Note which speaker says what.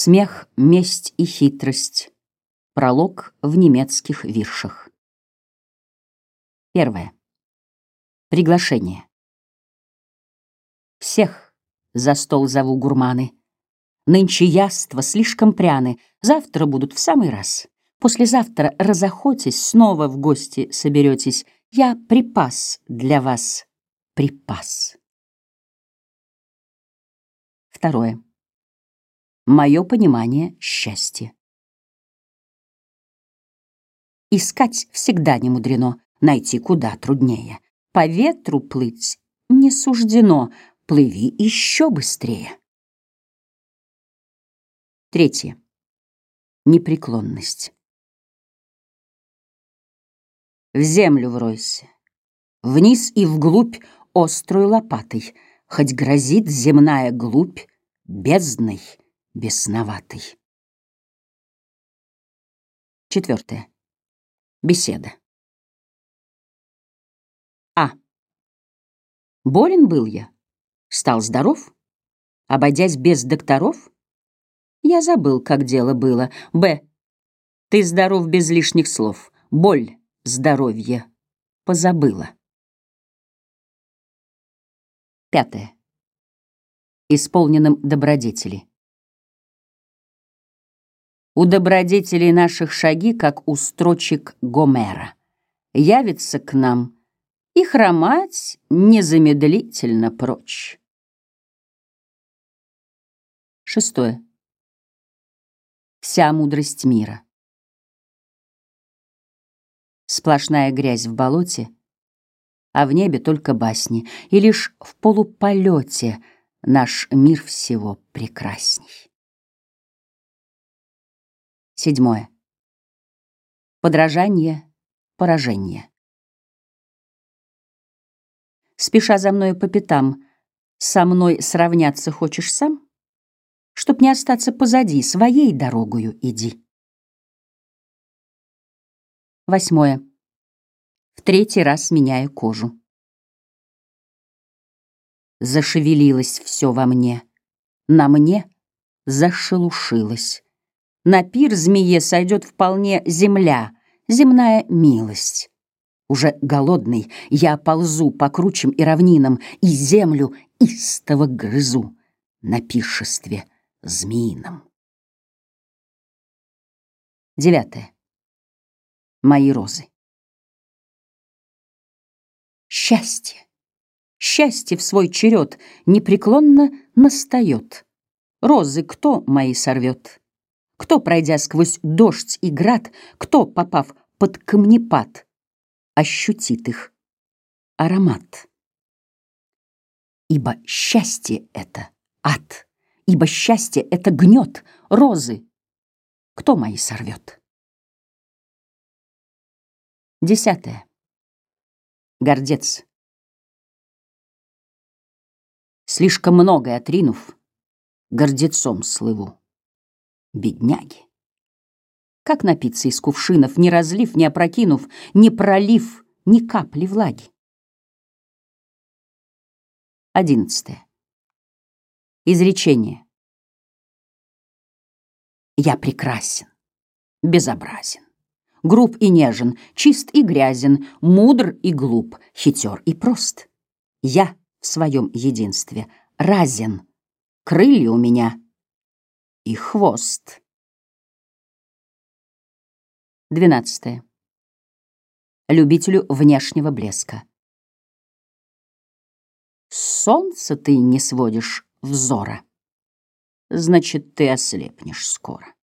Speaker 1: Смех, месть и хитрость. Пролог в немецких виршах. Первое. Приглашение. Всех за стол зову гурманы. Нынче яства слишком пряны, завтра будут в самый раз. Послезавтра разохотясь, снова в гости соберетесь. Я припас для вас, припас. Второе. Мое понимание счастья. Искать всегда не мудрено, найти куда труднее. По ветру плыть не суждено, плыви еще быстрее. Третье. Непреклонность. В землю вройся, вниз и вглубь острой лопатой, Хоть грозит земная глубь бездной бесноватой. Четвертое. Беседа. А. Болен был я, стал здоров, обойдясь без докторов. Я забыл, как дело было. Б. Ты здоров без лишних слов. Боль, здоровье позабыла. Пятое. Исполненным добродетели. У добродетелей наших шаги, как у строчек Гомера, явится к нам и хромать незамедлительно прочь. Шестое. Вся мудрость мира. Сплошная грязь в болоте, а в небе только басни, и лишь в полуполете наш мир всего прекрасней. Седьмое. Подражание, поражение. Спеша за мною по пятам, со мной сравняться хочешь сам? Чтоб не остаться позади, своей дорогою иди. Восьмое. В третий раз меняя кожу. Зашевелилось все во мне, на мне зашелушилось. На пир змее сойдет вполне земля, земная милость. Уже голодный я ползу по кручам и равнинам и землю истово грызу на пиршестве змеином. Девятое. Мои розы. Счастье, счастье в свой черед непреклонно настает. Розы кто мои сорвет? Кто, пройдя сквозь дождь и град, кто, попав под камнепад, ощутит их аромат? Ибо счастье — это ад, ибо счастье — это гнет розы. Кто мои сорвет? Десятое. Гордец. Слишком многое отринув, гордецом слыву бедняги. Как напиться из кувшинов, не разлив, не опрокинув, не пролив ни капли влаги? Одиннадцатое. Изречение. Я прекрасен, безобразен, груб и нежен, чист и грязен, мудр и глуп, хитер и прост. Я в своем единстве разен, крылья у меня — и хвост. Двенадцатое. Любителю внешнего блеска. Солнце ты не сводишь взора, значит, ты ослепнешь скоро.